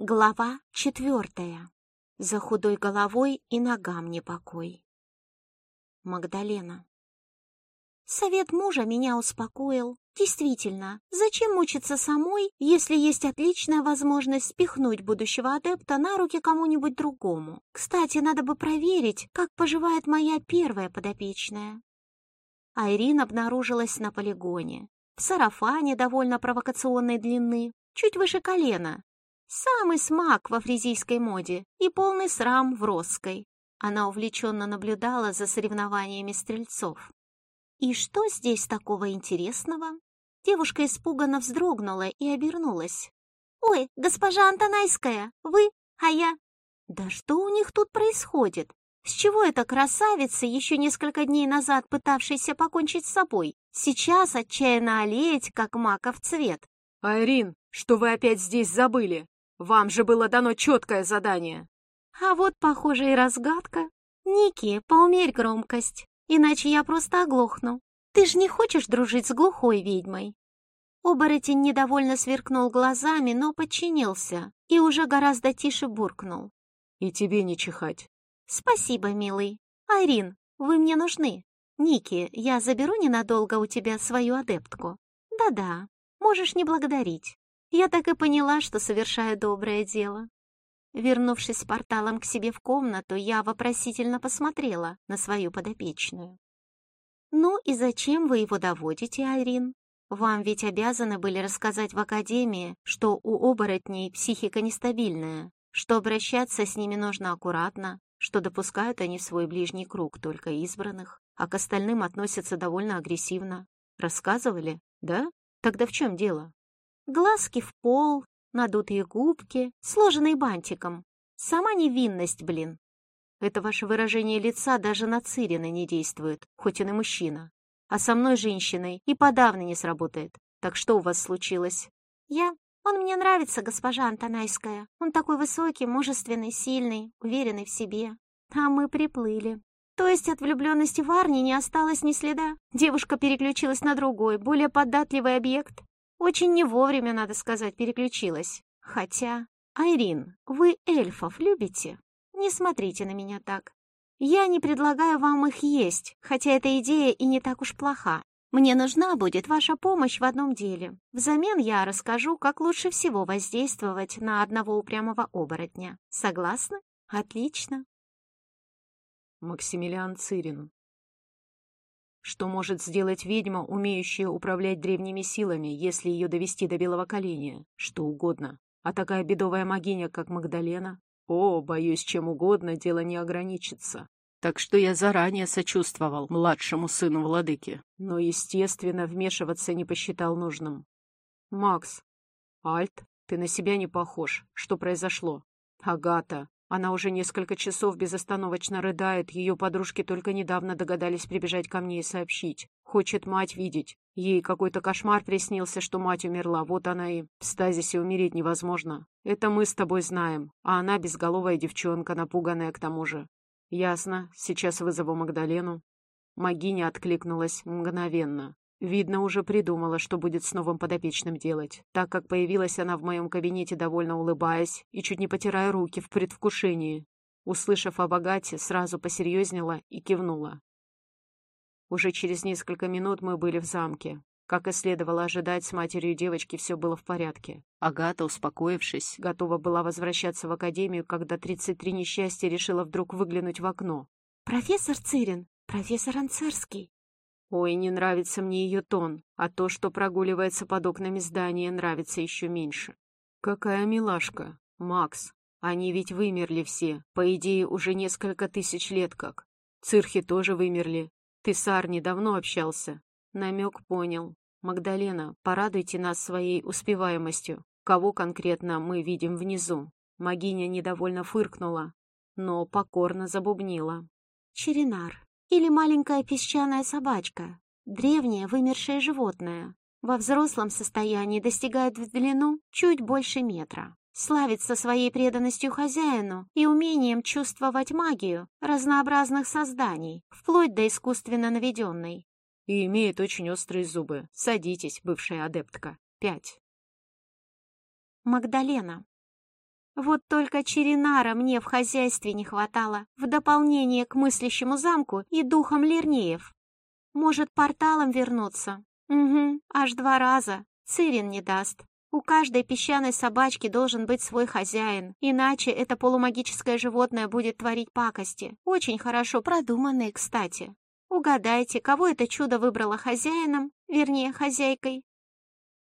Глава четвертая. За худой головой и ногам не покой. Магдалена. Совет мужа меня успокоил. Действительно, зачем мучиться самой, если есть отличная возможность спихнуть будущего адепта на руки кому-нибудь другому? Кстати, надо бы проверить, как поживает моя первая подопечная. Айрин обнаружилась на полигоне. В сарафане довольно провокационной длины, чуть выше колена, Самый смак во фризийской моде и полный срам в росской. Она увлеченно наблюдала за соревнованиями стрельцов. И что здесь такого интересного? Девушка испуганно вздрогнула и обернулась. «Ой, госпожа Антонайская, вы, а я...» «Да что у них тут происходит? С чего эта красавица, еще несколько дней назад пытавшаяся покончить с собой, сейчас отчаянно олеять, как маков цвет?» «Айрин, что вы опять здесь забыли?» Вам же было дано четкое задание. А вот, похоже, и разгадка. Ники, поумерь громкость, иначе я просто оглохну. Ты же не хочешь дружить с глухой ведьмой? Оборотень недовольно сверкнул глазами, но подчинился и уже гораздо тише буркнул. И тебе не чихать. Спасибо, милый. Айрин, вы мне нужны. Ники, я заберу ненадолго у тебя свою адептку. Да-да, можешь не благодарить. Я так и поняла, что совершаю доброе дело. Вернувшись порталом к себе в комнату, я вопросительно посмотрела на свою подопечную. «Ну и зачем вы его доводите, Айрин? Вам ведь обязаны были рассказать в академии, что у оборотней психика нестабильная, что обращаться с ними нужно аккуратно, что допускают они в свой ближний круг только избранных, а к остальным относятся довольно агрессивно. Рассказывали, да? Тогда в чем дело?» Глазки в пол, надутые губки, сложенные бантиком. Сама невинность, блин. Это ваше выражение лица даже на Цирина не действует, хоть он и мужчина. А со мной, женщиной, и подавно не сработает. Так что у вас случилось? Я? Он мне нравится, госпожа Антонайская. Он такой высокий, мужественный, сильный, уверенный в себе. А мы приплыли. То есть от влюбленности в Арни не осталось ни следа? Девушка переключилась на другой, более податливый объект? Очень не вовремя, надо сказать, переключилась. Хотя... Айрин, вы эльфов любите? Не смотрите на меня так. Я не предлагаю вам их есть, хотя эта идея и не так уж плоха. Мне нужна будет ваша помощь в одном деле. Взамен я расскажу, как лучше всего воздействовать на одного упрямого оборотня. Согласны? Отлично. Максимилиан Цирин что может сделать ведьма, умеющая управлять древними силами, если ее довести до белого коленя? Что угодно. А такая бедовая могиня, как Магдалена? О, боюсь, чем угодно, дело не ограничится. Так что я заранее сочувствовал младшему сыну владыки, но, естественно, вмешиваться не посчитал нужным. «Макс, Альт, ты на себя не похож. Что произошло?» «Агата, она уже несколько часов безостановочно рыдает, ее подружки только недавно догадались прибежать ко мне и сообщить. Хочет мать видеть. Ей какой-то кошмар приснился, что мать умерла, вот она и... В стазисе умереть невозможно. Это мы с тобой знаем, а она безголовая девчонка, напуганная к тому же. Ясно, сейчас вызову Магдалену. Магиня откликнулась мгновенно. Видно, уже придумала, что будет с новым подопечным делать, так как появилась она в моем кабинете, довольно улыбаясь и чуть не потирая руки в предвкушении. Услышав о богате, сразу посерьезнела и кивнула. Уже через несколько минут мы были в замке. Как и следовало ожидать, с матерью девочки все было в порядке. Агата, успокоившись, готова была возвращаться в академию, когда 33 несчастья решила вдруг выглянуть в окно. «Профессор Цирин! Профессор Анцерский!» Ой, не нравится мне ее тон, а то, что прогуливается под окнами здания, нравится еще меньше. Какая милашка, Макс. Они ведь вымерли все, по идее, уже несколько тысяч лет как. Цирхи тоже вымерли. Ты с Арни давно общался? Намек понял. Магдалена, порадуйте нас своей успеваемостью. Кого конкретно мы видим внизу? Магиня недовольно фыркнула, но покорно забубнила. Черенар или маленькая песчаная собачка, древнее вымершее животное. Во взрослом состоянии достигает в длину чуть больше метра. Славится своей преданностью хозяину и умением чувствовать магию разнообразных созданий, вплоть до искусственно наведенной. И имеет очень острые зубы. Садитесь, бывшая адептка. Пять. Магдалена. Вот только Черенара мне в хозяйстве не хватало, в дополнение к мыслящему замку и духам Лернеев. Может, порталом вернуться? Угу, аж два раза. Цирин не даст. У каждой песчаной собачки должен быть свой хозяин, иначе это полумагическое животное будет творить пакости. Очень хорошо продуманные, кстати. Угадайте, кого это чудо выбрало хозяином, вернее, хозяйкой?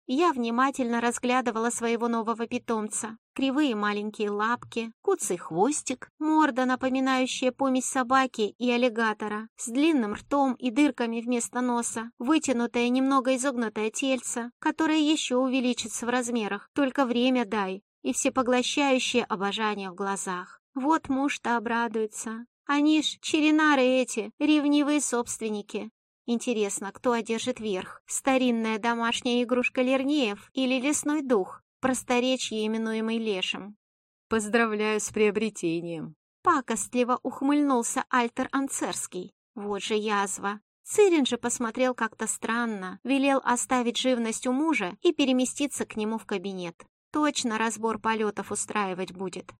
Я внимательно разглядывала своего нового питомца. Кривые маленькие лапки, куцый хвостик, морда, напоминающая помесь собаки и аллигатора, с длинным ртом и дырками вместо носа, вытянутое немного изогнутое тельце, которое еще увеличится в размерах, только время дай, и всепоглощающее обожание в глазах. Вот муж-то обрадуется. Они ж черенары эти, ревнивые собственники, Интересно, кто одержит верх? Старинная домашняя игрушка Лернеев или лесной дух, просторечье, именуемый Лешим? Поздравляю с приобретением. Пакостливо ухмыльнулся Альтер Анцерский. Вот же язва. Цирин же посмотрел как-то странно, велел оставить живность у мужа и переместиться к нему в кабинет. Точно разбор полетов устраивать будет.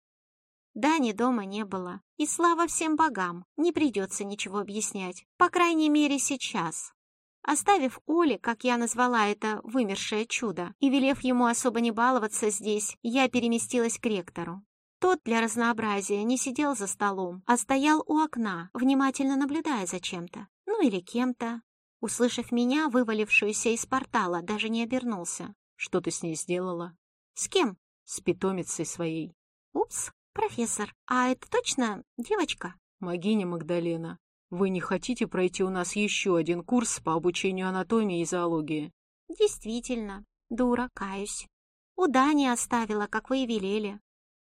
Дани дома не было. И слава всем богам, не придется ничего объяснять. По крайней мере, сейчас. Оставив Оле, как я назвала это, вымершее чудо, и велев ему особо не баловаться здесь, я переместилась к ректору. Тот для разнообразия не сидел за столом, а стоял у окна, внимательно наблюдая за чем-то. Ну или кем-то. Услышав меня, вывалившуюся из портала, даже не обернулся. «Что ты с ней сделала?» «С кем?» «С питомицей своей». «Упс, «Профессор, а это точно девочка?» «Магиня Магдалена, вы не хотите пройти у нас еще один курс по обучению анатомии и зоологии?» «Действительно. Дура, каюсь. У Дани оставила, как вы и велели».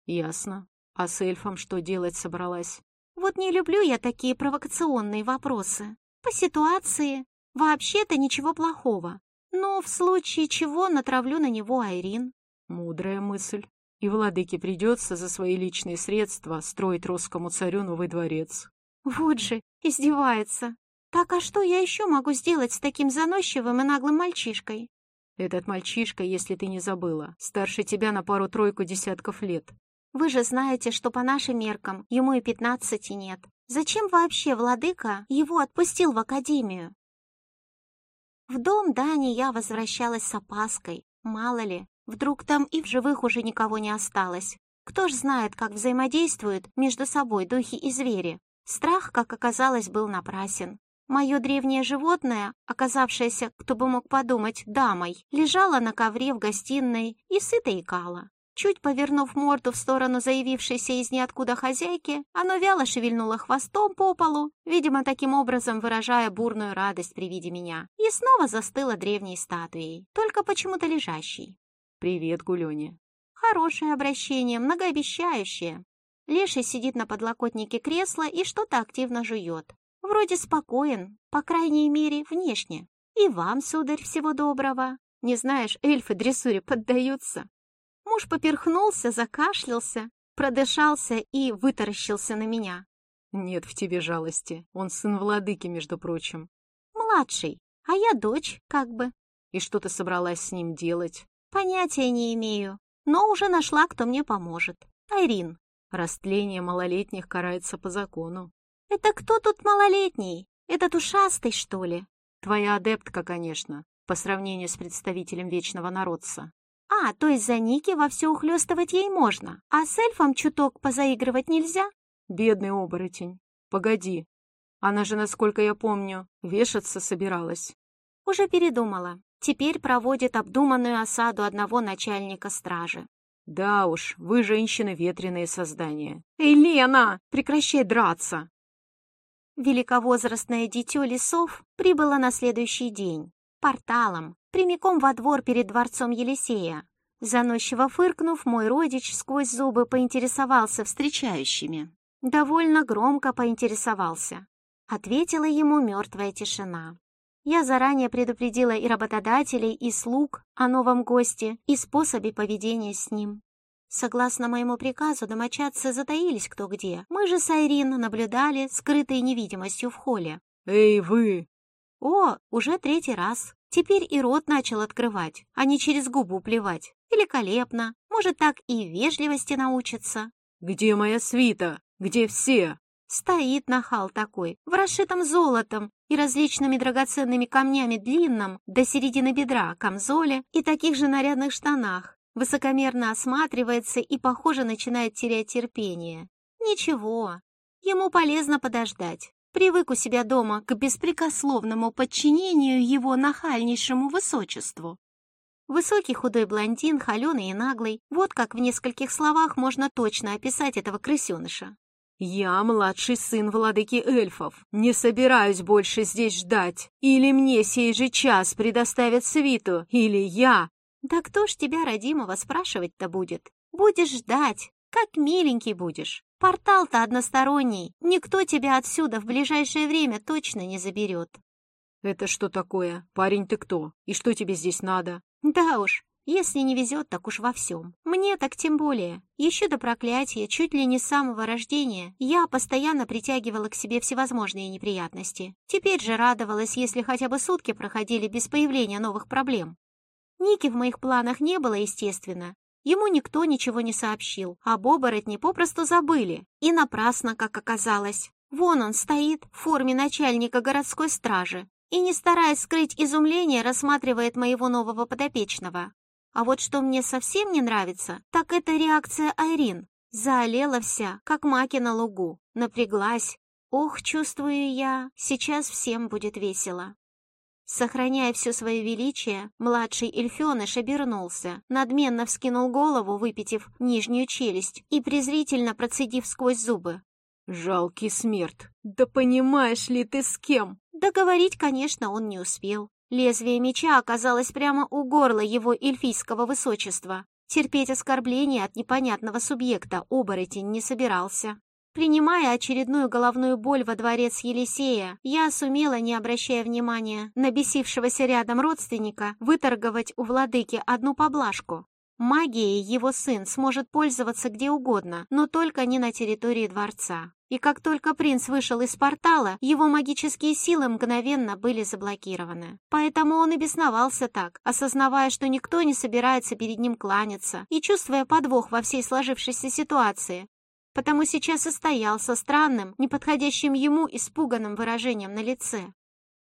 «Ясно. А с эльфом что делать собралась?» «Вот не люблю я такие провокационные вопросы. По ситуации. Вообще-то ничего плохого. Но в случае чего натравлю на него Айрин». «Мудрая мысль и владыке придется за свои личные средства строить русскому царю новый дворец. Вот же, издевается. Так а что я еще могу сделать с таким заносчивым и наглым мальчишкой? Этот мальчишка, если ты не забыла, старше тебя на пару-тройку десятков лет. Вы же знаете, что по нашим меркам ему и пятнадцати нет. Зачем вообще владыка его отпустил в академию? В дом Дани я возвращалась с опаской. Мало ли, Вдруг там и в живых уже никого не осталось. Кто ж знает, как взаимодействуют между собой духи и звери. Страх, как оказалось, был напрасен. Мое древнее животное, оказавшееся, кто бы мог подумать, дамой, лежало на ковре в гостиной и сыто икало. Чуть повернув морду в сторону заявившейся из ниоткуда хозяйки, оно вяло шевельнуло хвостом по полу, видимо, таким образом выражая бурную радость при виде меня, и снова застыло древней статуей, только почему-то лежащей. «Привет, Гулёня». Хорошее обращение, многообещающее. Леший сидит на подлокотнике кресла и что-то активно жует. Вроде спокоен, по крайней мере, внешне. И вам, сударь, всего доброго. Не знаешь, эльфы дрессуре поддаются. Муж поперхнулся, закашлялся, продышался и вытаращился на меня. Нет в тебе жалости. Он сын владыки, между прочим. Младший, а я дочь, как бы. И что ты собралась с ним делать? Понятия не имею, но уже нашла, кто мне поможет. Айрин. Растление малолетних карается по закону. Это кто тут малолетний? Этот ушастый, что ли? Твоя адептка, конечно, по сравнению с представителем Вечного Народца. А, то есть за Ники во все ухлёстывать ей можно, а с эльфом чуток позаигрывать нельзя? Бедный оборотень. Погоди. Она же, насколько я помню, вешаться собиралась. Уже передумала. Теперь проводит обдуманную осаду одного начальника стражи. Да уж, вы, женщины, ветреные создания. Эй, Лена, прекращай драться! Великовозрастное дитё лесов прибыло на следующий день, порталом, прямиком во двор перед дворцом Елисея. Заносчиво фыркнув, мой родич сквозь зубы поинтересовался встречающими. Довольно громко поинтересовался. Ответила ему мертвая тишина. Я заранее предупредила и работодателей, и слуг о новом госте и способе поведения с ним. Согласно моему приказу, домочадцы затаились кто где. Мы же с Айрин наблюдали, скрытой невидимостью в холле. «Эй, вы!» О, уже третий раз. Теперь и рот начал открывать, а не через губу плевать. Великолепно. Может, так и вежливости научится. «Где моя свита? Где все?» Стоит нахал такой, в расшитом золотом и различными драгоценными камнями длинном до середины бедра камзоле и таких же нарядных штанах. Высокомерно осматривается и, похоже, начинает терять терпение. Ничего, ему полезно подождать. Привык у себя дома к беспрекословному подчинению его нахальнейшему высочеству. Высокий худой блондин, холеный и наглый, вот как в нескольких словах можно точно описать этого крысеныша. «Я младший сын владыки эльфов. Не собираюсь больше здесь ждать. Или мне сей же час предоставят свиту, или я...» «Да кто ж тебя, родимого, спрашивать-то будет? Будешь ждать, как миленький будешь. Портал-то односторонний, никто тебя отсюда в ближайшее время точно не заберет». «Это что такое? Парень ты кто? И что тебе здесь надо?» «Да уж, если не везет, так уж во всем. Мне так тем более. Еще до проклятия, чуть ли не с самого рождения, я постоянно притягивала к себе всевозможные неприятности. Теперь же радовалась, если хотя бы сутки проходили без появления новых проблем. Ники в моих планах не было, естественно. Ему никто ничего не сообщил, а оборотни попросту забыли. И напрасно, как оказалось. Вон он стоит в форме начальника городской стражи и, не стараясь скрыть изумление, рассматривает моего нового подопечного. А вот что мне совсем не нравится, так это реакция Айрин. Заолела вся, как маки на лугу, напряглась. Ох, чувствую я, сейчас всем будет весело. Сохраняя все свое величие, младший эльфеныш обернулся, надменно вскинул голову, выпитив нижнюю челюсть и презрительно процедив сквозь зубы. «Жалкий смерть! Да понимаешь ли ты с кем?» Договорить, конечно, он не успел. Лезвие меча оказалось прямо у горла его эльфийского высочества. Терпеть оскорбление от непонятного субъекта оборотень не собирался. Принимая очередную головную боль во дворец Елисея, я сумела, не обращая внимания на бесившегося рядом родственника, выторговать у владыки одну поблажку. Магией его сын сможет пользоваться где угодно, но только не на территории дворца. И как только принц вышел из портала, его магические силы мгновенно были заблокированы. Поэтому он и бесновался так, осознавая, что никто не собирается перед ним кланяться, и чувствуя подвох во всей сложившейся ситуации. Потому сейчас и стоял со странным, неподходящим ему испуганным выражением на лице.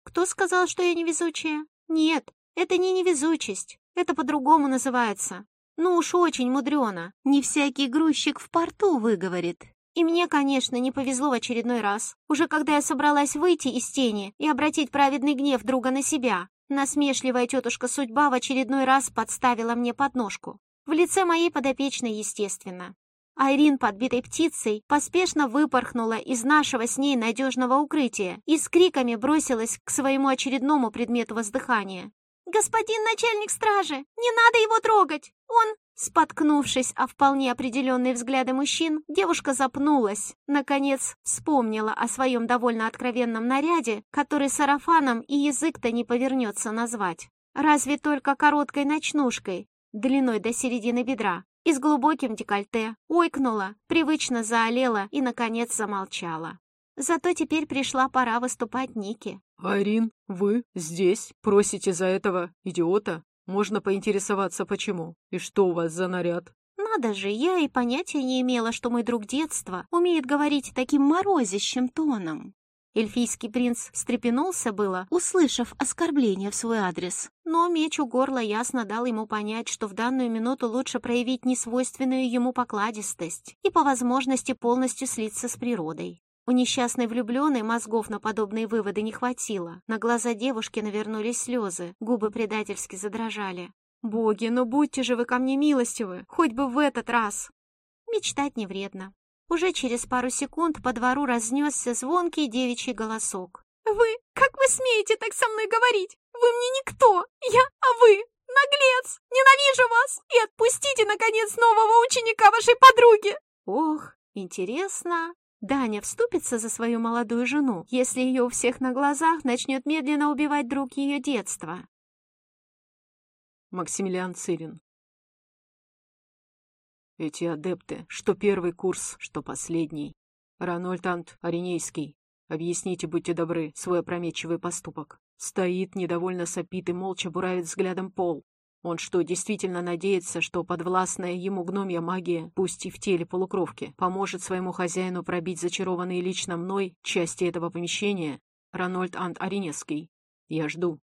Кто сказал, что я невезучая? Нет, это не невезучесть, это по-другому называется. Ну уж очень мудрено, не всякий грузчик в порту выговорит. И мне, конечно, не повезло в очередной раз. Уже когда я собралась выйти из тени и обратить праведный гнев друга на себя, насмешливая тетушка судьба в очередной раз подставила мне подножку. В лице моей подопечной, естественно. Айрин, подбитой птицей, поспешно выпорхнула из нашего с ней надежного укрытия и с криками бросилась к своему очередному предмету воздыхания. «Господин начальник стражи, не надо его трогать! Он...» Споткнувшись о вполне определенные взгляды мужчин, девушка запнулась. Наконец вспомнила о своем довольно откровенном наряде, который сарафаном и язык-то не повернется назвать. Разве только короткой ночнушкой, длиной до середины бедра, и с глубоким декольте, ойкнула, привычно заолела и, наконец, замолчала. Зато теперь пришла пора выступать Нике. «Арин, вы здесь просите за этого идиота? Можно поинтересоваться, почему? И что у вас за наряд?» «Надо же, я и понятия не имела, что мой друг детства умеет говорить таким морозящим тоном». Эльфийский принц встрепенулся было, услышав оскорбление в свой адрес. Но меч у горла ясно дал ему понять, что в данную минуту лучше проявить несвойственную ему покладистость и по возможности полностью слиться с природой. У несчастной влюбленной мозгов на подобные выводы не хватило. На глаза девушки навернулись слезы, губы предательски задрожали. «Боги, ну будьте же вы ко мне милостивы, хоть бы в этот раз!» Мечтать не вредно. Уже через пару секунд по двору разнесся звонкий девичий голосок. «Вы, как вы смеете так со мной говорить? Вы мне никто! Я, а вы, наглец! Ненавижу вас! И отпустите, наконец, нового ученика вашей подруги!» Ох, интересно, Даня вступится за свою молодую жену, если ее у всех на глазах начнет медленно убивать друг ее детства. Максимилиан Цирин Эти адепты, что первый курс, что последний. Ранольтант Аринейский, объясните, будьте добры, свой опрометчивый поступок. Стоит, недовольно сопит и молча буравит взглядом пол. Он что, действительно надеется, что подвластная ему гномья магия, пусть и в теле полукровки, поможет своему хозяину пробить зачарованные лично мной части этого помещения? Ронольд Ант Аринеский. Я жду.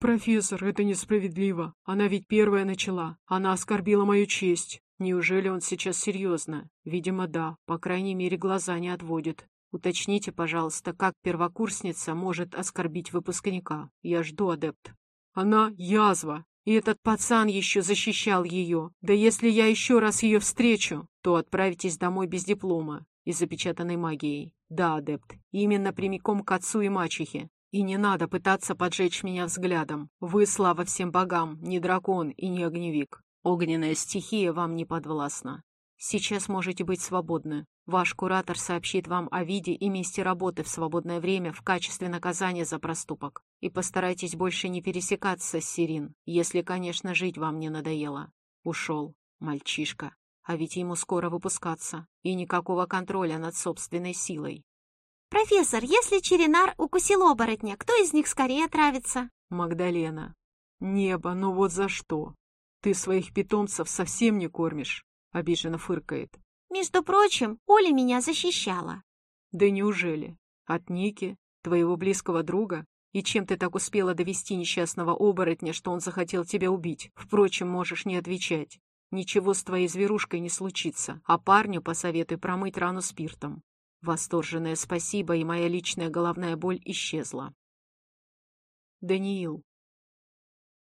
«Профессор, это несправедливо. Она ведь первая начала. Она оскорбила мою честь». Неужели он сейчас серьезно? Видимо, да. По крайней мере, глаза не отводит. Уточните, пожалуйста, как первокурсница может оскорбить выпускника? Я жду, адепт. Она язва. И этот пацан еще защищал ее. Да если я еще раз ее встречу, то отправитесь домой без диплома и запечатанной магией. Да, адепт, именно прямиком к отцу и мачехе. И не надо пытаться поджечь меня взглядом. Вы, слава всем богам, не дракон и не огневик. Огненная стихия вам не подвластна. Сейчас можете быть свободны. Ваш куратор сообщит вам о виде и месте работы в свободное время в качестве наказания за проступок. И постарайтесь больше не пересекаться с Сирин, если, конечно, жить вам не надоело. Ушел. Мальчишка. А ведь ему скоро выпускаться. И никакого контроля над собственной силой. «Профессор, если Черенар укусил оборотня, кто из них скорее отравится?» «Магдалена. Небо, ну вот за что? «Ты своих питомцев совсем не кормишь», — обиженно фыркает. «Между прочим, Оля меня защищала». «Да неужели? От Ники, твоего близкого друга? И чем ты так успела довести несчастного оборотня, что он захотел тебя убить? Впрочем, можешь не отвечать. Ничего с твоей зверушкой не случится, а парню посоветуй промыть рану спиртом». Восторженное спасибо, и моя личная головная боль исчезла. Даниил.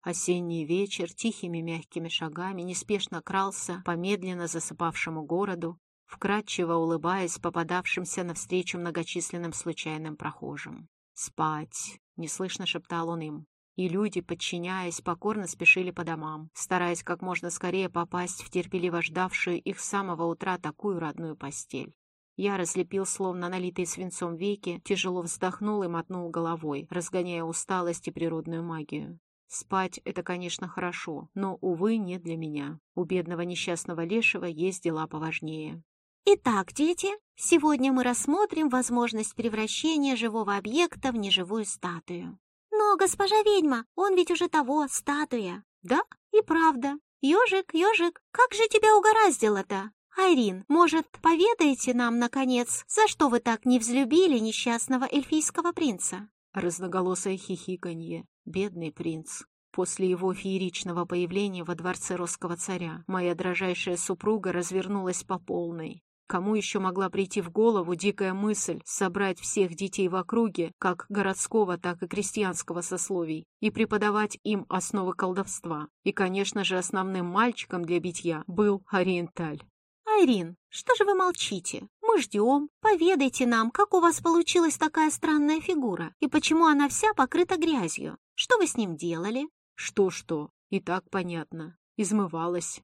Осенний вечер тихими мягкими шагами неспешно крался по медленно засыпавшему городу, вкрадчиво улыбаясь попадавшимся навстречу многочисленным случайным прохожим. «Спать!» — неслышно шептал он им. И люди, подчиняясь, покорно спешили по домам, стараясь как можно скорее попасть в терпеливо ждавшую их с самого утра такую родную постель. Я разлепил словно налитые свинцом веки, тяжело вздохнул и мотнул головой, разгоняя усталость и природную магию. Спать — это, конечно, хорошо, но, увы, не для меня. У бедного несчастного лешего есть дела поважнее. Итак, дети, сегодня мы рассмотрим возможность превращения живого объекта в неживую статую. Но, госпожа ведьма, он ведь уже того, статуя. Да, и правда. Ежик, ежик, как же тебя угораздило-то? Айрин, может, поведаете нам, наконец, за что вы так не взлюбили несчастного эльфийского принца? Разноголосое хихиканье. Бедный принц. После его фееричного появления во дворце русского царя моя дрожайшая супруга развернулась по полной. Кому еще могла прийти в голову дикая мысль собрать всех детей в округе, как городского, так и крестьянского сословий, и преподавать им основы колдовства? И, конечно же, основным мальчиком для битья был Ориенталь. «Айрин, что же вы молчите? Мы ждем. Поведайте нам, как у вас получилась такая странная фигура, и почему она вся покрыта грязью. Что вы с ним делали?» «Что-что? И так понятно. Измывалась».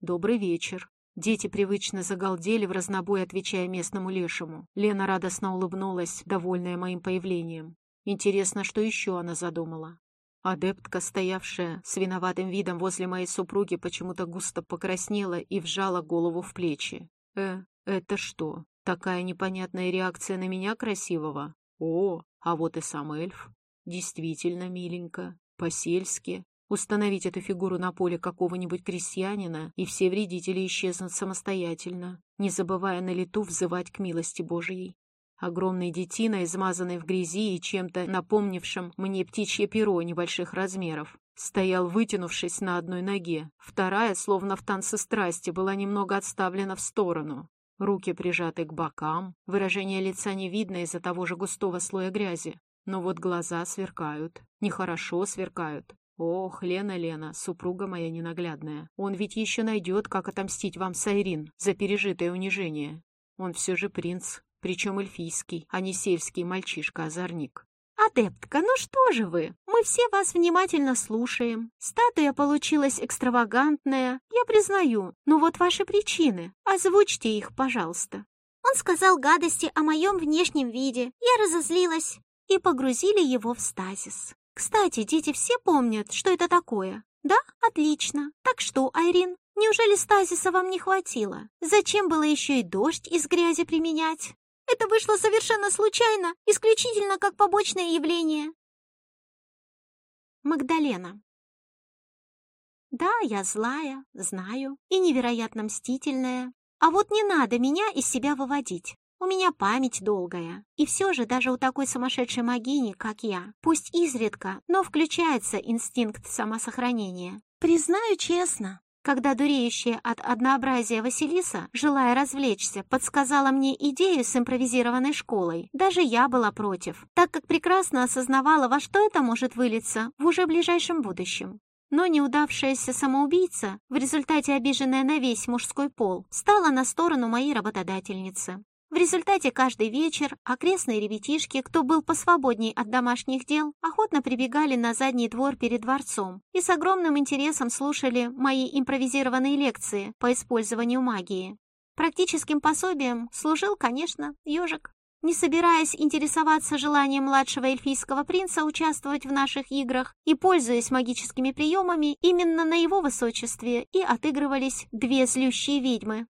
«Добрый вечер». Дети привычно загалдели в разнобой, отвечая местному лешему. Лена радостно улыбнулась, довольная моим появлением. Интересно, что еще она задумала. Адептка, стоявшая с виноватым видом возле моей супруги, почему-то густо покраснела и вжала голову в плечи. «Э, это что, такая непонятная реакция на меня красивого? О, а вот и сам эльф. Действительно миленько, по-сельски. Установить эту фигуру на поле какого-нибудь крестьянина, и все вредители исчезнут самостоятельно, не забывая на лету взывать к милости Божией. Огромный детина, измазанный в грязи и чем-то напомнившим мне птичье перо небольших размеров, стоял, вытянувшись на одной ноге. Вторая, словно в танце страсти, была немного отставлена в сторону. Руки прижаты к бокам, выражение лица не видно из-за того же густого слоя грязи. Но вот глаза сверкают, нехорошо сверкают. Ох, Лена, Лена, супруга моя ненаглядная. Он ведь еще найдет, как отомстить вам, Сайрин, за пережитое унижение. Он все же принц, причем эльфийский, а не сельский мальчишка-озорник. «Адептка, ну что же вы? Мы все вас внимательно слушаем. Статуя получилась экстравагантная, я признаю. Но вот ваши причины. Озвучьте их, пожалуйста». Он сказал гадости о моем внешнем виде. Я разозлилась. И погрузили его в стазис. Кстати, дети все помнят, что это такое? Да? Отлично. Так что, Айрин, неужели стазиса вам не хватило? Зачем было еще и дождь из грязи применять? Это вышло совершенно случайно, исключительно как побочное явление. Магдалена. Да, я злая, знаю, и невероятно мстительная. А вот не надо меня из себя выводить. У меня память долгая. И все же даже у такой сумасшедшей могини, как я, пусть изредка, но включается инстинкт самосохранения. Признаю честно, когда дуреющая от однообразия Василиса, желая развлечься, подсказала мне идею с импровизированной школой, даже я была против, так как прекрасно осознавала, во что это может вылиться в уже ближайшем будущем. Но неудавшаяся самоубийца, в результате обиженная на весь мужской пол, стала на сторону моей работодательницы. В результате каждый вечер окрестные ребятишки, кто был посвободней от домашних дел, охотно прибегали на задний двор перед дворцом и с огромным интересом слушали мои импровизированные лекции по использованию магии. Практическим пособием служил, конечно, ежик. Не собираясь интересоваться желанием младшего эльфийского принца участвовать в наших играх и пользуясь магическими приемами, именно на его высочестве и отыгрывались две злющие ведьмы,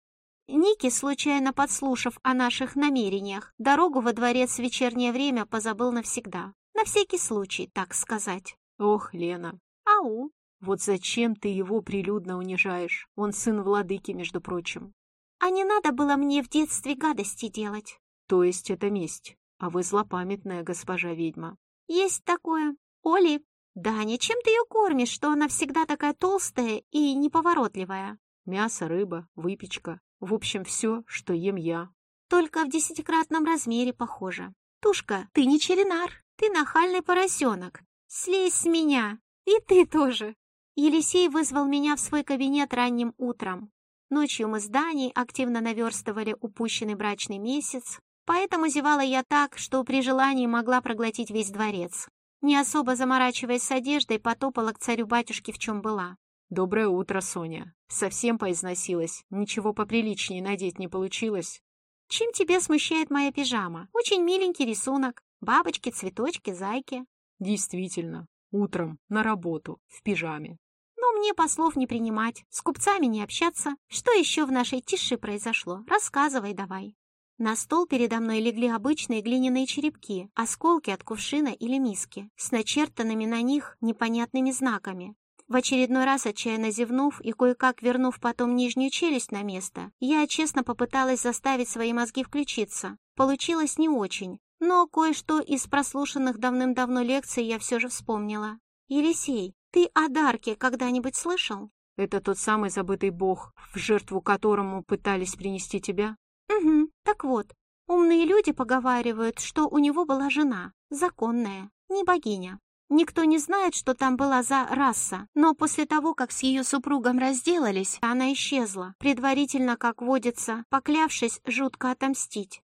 Ники, случайно подслушав о наших намерениях, дорогу во дворец в вечернее время позабыл навсегда. На всякий случай, так сказать. Ох, Лена. Ау. Вот зачем ты его прилюдно унижаешь? Он сын владыки, между прочим. А не надо было мне в детстве гадости делать. То есть это месть. А вы злопамятная госпожа ведьма. Есть такое. Оли, Даня, чем ты ее кормишь, что она всегда такая толстая и неповоротливая? Мясо, рыба, выпечка. В общем, все, что ем я. Только в десятикратном размере похоже. Тушка, ты не черенар, ты нахальный поросенок. Слезь с меня. И ты тоже. Елисей вызвал меня в свой кабинет ранним утром. Ночью мы с Даней активно наверстывали упущенный брачный месяц, поэтому зевала я так, что при желании могла проглотить весь дворец. Не особо заморачиваясь с одеждой, потопала к царю-батюшке в чем была. «Доброе утро, Соня. Совсем поизносилась. Ничего поприличнее надеть не получилось». «Чем тебя смущает моя пижама? Очень миленький рисунок. Бабочки, цветочки, зайки». «Действительно. Утром, на работу, в пижаме». «Но мне послов не принимать, с купцами не общаться. Что еще в нашей тиши произошло? Рассказывай давай». На стол передо мной легли обычные глиняные черепки, осколки от кувшина или миски, с начертанными на них непонятными знаками. В очередной раз отчаянно зевнув и кое-как вернув потом нижнюю челюсть на место, я честно попыталась заставить свои мозги включиться. Получилось не очень, но кое-что из прослушанных давным-давно лекций я все же вспомнила. «Елисей, ты о Дарке когда-нибудь слышал?» «Это тот самый забытый бог, в жертву которому пытались принести тебя?» «Угу, так вот, умные люди поговаривают, что у него была жена, законная, не богиня. Никто не знает, что там была за раса, но после того, как с ее супругом разделались, она исчезла, предварительно, как водится, поклявшись жутко отомстить.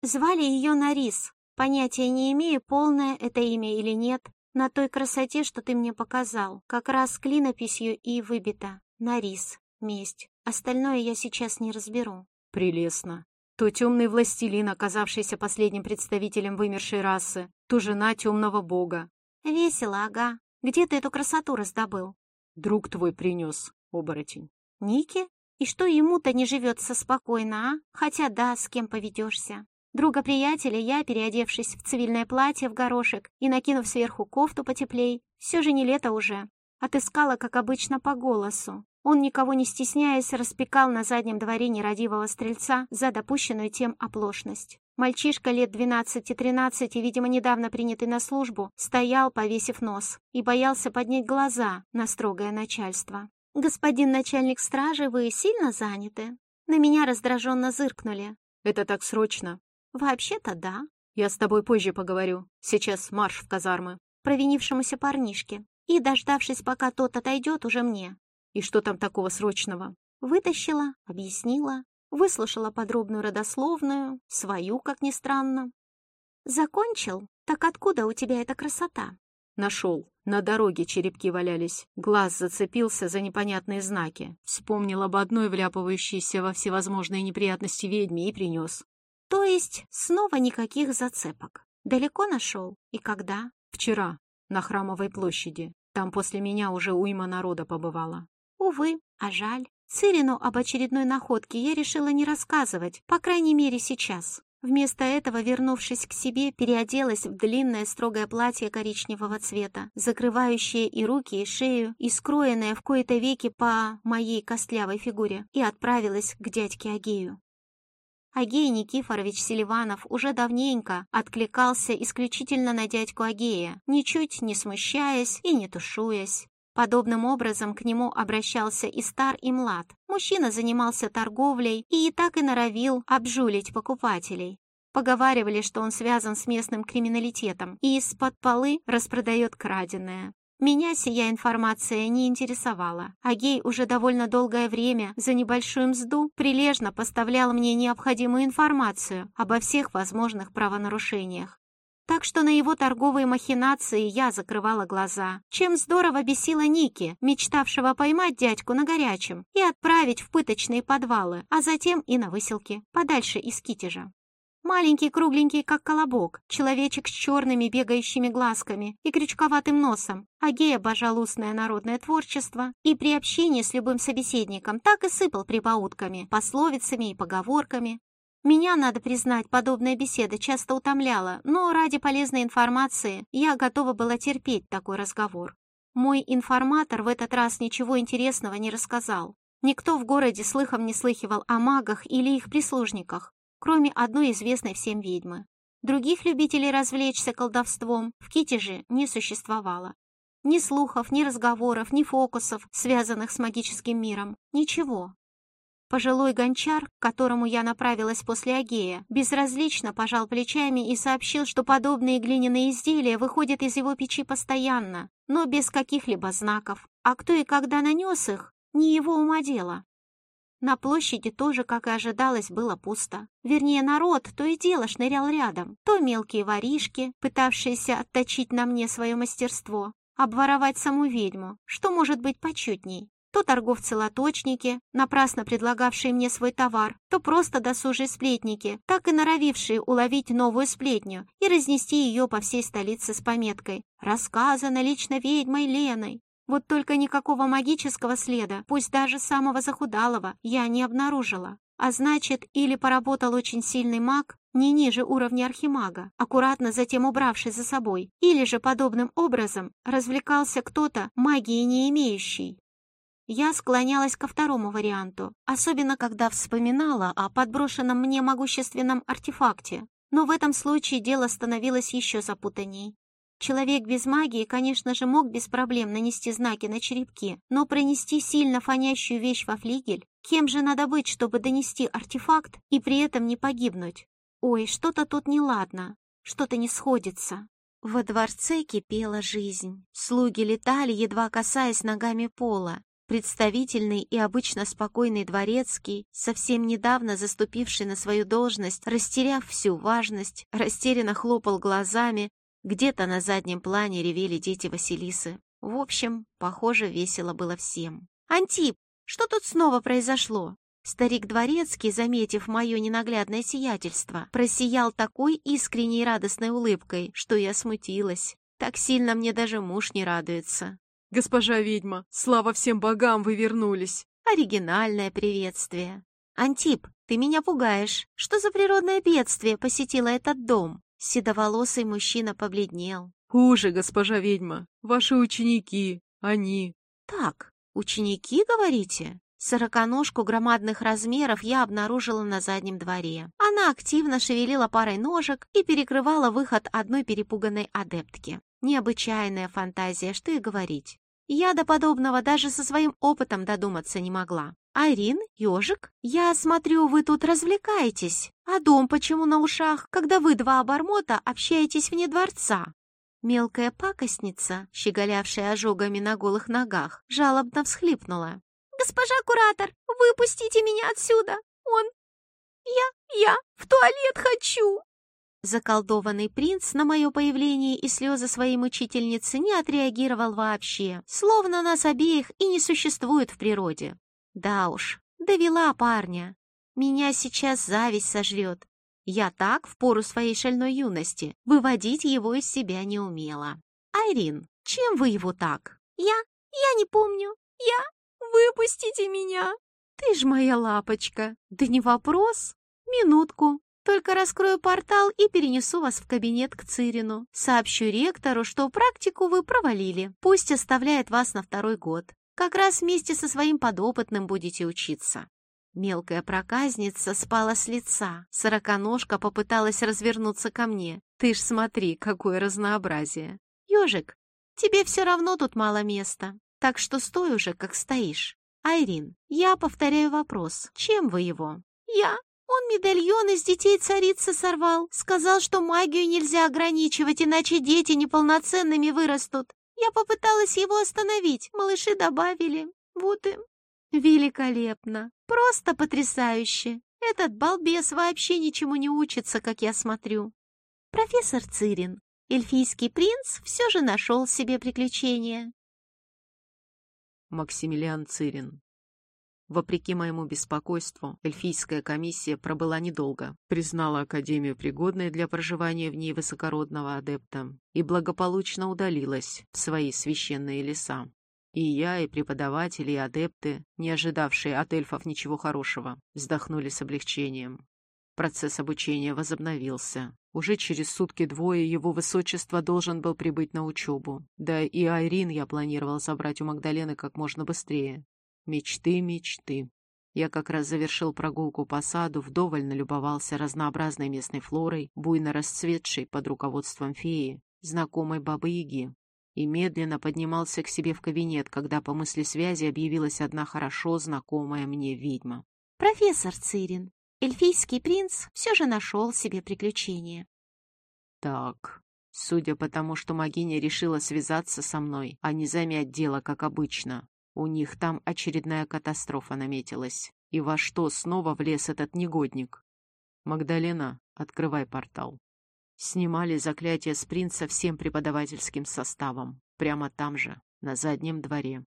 Звали ее Нарис. Понятия не имею, полное это имя или нет, на той красоте, что ты мне показал, как раз клинописью и выбито. Нарис, месть. Остальное я сейчас не разберу. Прелестно. То темный властелин, оказавшийся последним представителем вымершей расы, то жена темного бога, «Весело, ага. Где ты эту красоту раздобыл?» «Друг твой принес, оборотень». «Ники? И что ему-то не живется спокойно, а? Хотя да, с кем поведешься?» Друга-приятеля я, переодевшись в цивильное платье в горошек и накинув сверху кофту потеплей, все же не лето уже, отыскала, как обычно, по голосу. Он, никого не стесняясь, распекал на заднем дворе нерадивого стрельца за допущенную тем оплошность. Мальчишка лет 12-13, видимо, недавно принятый на службу, стоял, повесив нос, и боялся поднять глаза на строгое начальство. «Господин начальник стражи, вы сильно заняты?» На меня раздраженно зыркнули. «Это так срочно?» «Вообще-то да». «Я с тобой позже поговорю. Сейчас марш в казармы». Провинившемуся парнишке. И, дождавшись, пока тот отойдет, уже мне. «И что там такого срочного?» Вытащила, объяснила, выслушала подробную родословную, свою, как ни странно. «Закончил? Так откуда у тебя эта красота?» Нашел. На дороге черепки валялись. Глаз зацепился за непонятные знаки. Вспомнил об одной вляпывающейся во всевозможные неприятности ведьме и принес. То есть снова никаких зацепок. Далеко нашел? И когда? Вчера, на Храмовой площади. Там после меня уже уйма народа побывала. Увы, а жаль. Цирину об очередной находке я решила не рассказывать, по крайней мере сейчас. Вместо этого, вернувшись к себе, переоделась в длинное строгое платье коричневого цвета, закрывающее и руки, и шею, и скроенное в кои-то веки по моей костлявой фигуре, и отправилась к дядьке Агею. Агей Никифорович Селиванов уже давненько откликался исключительно на дядьку Агея, ничуть не смущаясь и не тушуясь. Подобным образом к нему обращался и стар, и млад. Мужчина занимался торговлей и так и норовил обжулить покупателей. Поговаривали, что он связан с местным криминалитетом и из-под полы распродает краденое. Меня сия информация не интересовала, а Гей уже довольно долгое время за небольшую мзду прилежно поставлял мне необходимую информацию обо всех возможных правонарушениях. Так что на его торговые махинации я закрывала глаза, чем здорово бесила Ники, мечтавшего поймать дядьку на горячем и отправить в пыточные подвалы, а затем и на выселки, подальше из Китежа. Маленький, кругленький, как колобок, человечек с черными бегающими глазками и крючковатым носом. Агей обожал устное народное творчество и при общении с любым собеседником так и сыпал прибаутками, пословицами и поговорками. Меня, надо признать, подобная беседа часто утомляла, но ради полезной информации я готова была терпеть такой разговор. Мой информатор в этот раз ничего интересного не рассказал. Никто в городе слыхом не слыхивал о магах или их прислужниках кроме одной известной всем ведьмы. Других любителей развлечься колдовством в Китеже не существовало. Ни слухов, ни разговоров, ни фокусов, связанных с магическим миром. Ничего. Пожилой гончар, к которому я направилась после Агея, безразлично пожал плечами и сообщил, что подобные глиняные изделия выходят из его печи постоянно, но без каких-либо знаков. А кто и когда нанес их, не его ума дело. На площади тоже, как и ожидалось, было пусто. Вернее, народ то и дело шнырял рядом. То мелкие воришки, пытавшиеся отточить на мне свое мастерство, обворовать саму ведьму, что может быть почетней. То торговцы-лоточники, напрасно предлагавшие мне свой товар, то просто досужие сплетники, так и норовившие уловить новую сплетню и разнести ее по всей столице с пометкой «Рассказано лично ведьмой Леной». Вот только никакого магического следа, пусть даже самого захудалого, я не обнаружила. А значит, или поработал очень сильный маг, не ниже уровня архимага, аккуратно затем убравший за собой, или же подобным образом развлекался кто-то магии не имеющий. Я склонялась ко второму варианту, особенно когда вспоминала о подброшенном мне могущественном артефакте. Но в этом случае дело становилось еще запутанней. Человек без магии, конечно же, мог без проблем нанести знаки на черепки, но пронести сильно фонящую вещь во флигель, кем же надо быть, чтобы донести артефакт и при этом не погибнуть? Ой, что-то тут неладно, что-то не сходится. Во дворце кипела жизнь. Слуги летали, едва касаясь ногами пола. Представительный и обычно спокойный дворецкий, совсем недавно заступивший на свою должность, растеряв всю важность, растерянно хлопал глазами, где-то на заднем плане ревели дети Василисы. В общем, похоже, весело было всем. «Антип, что тут снова произошло?» Старик Дворецкий, заметив мое ненаглядное сиятельство, просиял такой искренней радостной улыбкой, что я смутилась. Так сильно мне даже муж не радуется. «Госпожа ведьма, слава всем богам, вы вернулись!» Оригинальное приветствие. «Антип, ты меня пугаешь. Что за природное бедствие посетило этот дом?» Седоволосый мужчина побледнел. «Хуже, госпожа ведьма. Ваши ученики. Они...» «Так, ученики, говорите?» Сороконожку громадных размеров я обнаружила на заднем дворе. Она активно шевелила парой ножек и перекрывала выход одной перепуганной адептки. Необычайная фантазия, что и говорить. Я до подобного даже со своим опытом додуматься не могла. «Айрин, ежик, я смотрю, вы тут развлекаетесь. А дом почему на ушах, когда вы два обормота общаетесь вне дворца?» Мелкая пакостница, щеголявшая ожогами на голых ногах, жалобно всхлипнула. «Госпожа куратор, выпустите меня отсюда! Он... Я... я в туалет хочу!» Заколдованный принц на мое появление и слезы своей мучительницы не отреагировал вообще, словно нас обеих и не существует в природе. Да уж, довела парня. Меня сейчас зависть сожрет. Я так, в пору своей шальной юности, выводить его из себя не умела. Айрин, чем вы его так? Я... я не помню. Я... Выпустите меня! Ты ж моя лапочка. Да не вопрос. Минутку. Только раскрою портал и перенесу вас в кабинет к Цирину. Сообщу ректору, что практику вы провалили. Пусть оставляет вас на второй год. Как раз вместе со своим подопытным будете учиться». Мелкая проказница спала с лица. Сороконожка попыталась развернуться ко мне. «Ты ж смотри, какое разнообразие!» «Ежик, тебе все равно тут мало места, так что стой уже, как стоишь. Айрин, я повторяю вопрос. Чем вы его?» «Я? Он медальон из детей царицы сорвал. Сказал, что магию нельзя ограничивать, иначе дети неполноценными вырастут. Я попыталась его остановить, малыши добавили. Вот и... Великолепно! Просто потрясающе! Этот балбес вообще ничему не учится, как я смотрю. Профессор Цирин, эльфийский принц все же нашел себе приключения. Максимилиан Цирин Вопреки моему беспокойству, эльфийская комиссия пробыла недолго, признала Академию пригодной для проживания в ней высокородного адепта и благополучно удалилась в свои священные леса. И я, и преподаватели, и адепты, не ожидавшие от эльфов ничего хорошего, вздохнули с облегчением. Процесс обучения возобновился. Уже через сутки-двое его высочество должен был прибыть на учебу. Да и Айрин я планировал забрать у Магдалены как можно быстрее. Мечты, мечты. Я как раз завершил прогулку по саду, вдоволь налюбовался разнообразной местной флорой, буйно расцветшей под руководством феи, знакомой бабы-яги, и медленно поднимался к себе в кабинет, когда по мысли связи объявилась одна хорошо знакомая мне ведьма. «Профессор Цирин, эльфийский принц все же нашел себе приключение». «Так, судя по тому, что Магиня решила связаться со мной, а не замять дело, как обычно, у них там очередная катастрофа наметилась. И во что снова влез этот негодник? Магдалена, открывай портал. Снимали заклятие с принца всем преподавательским составом. Прямо там же, на заднем дворе.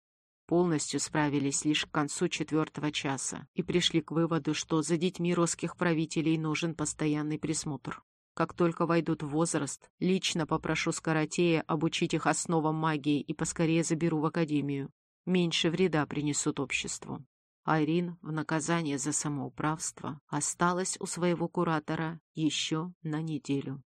Полностью справились лишь к концу четвертого часа и пришли к выводу, что за детьми русских правителей нужен постоянный присмотр. Как только войдут в возраст, лично попрошу Скоротея обучить их основам магии и поскорее заберу в академию меньше вреда принесут обществу. Айрин в наказание за самоуправство осталась у своего куратора еще на неделю.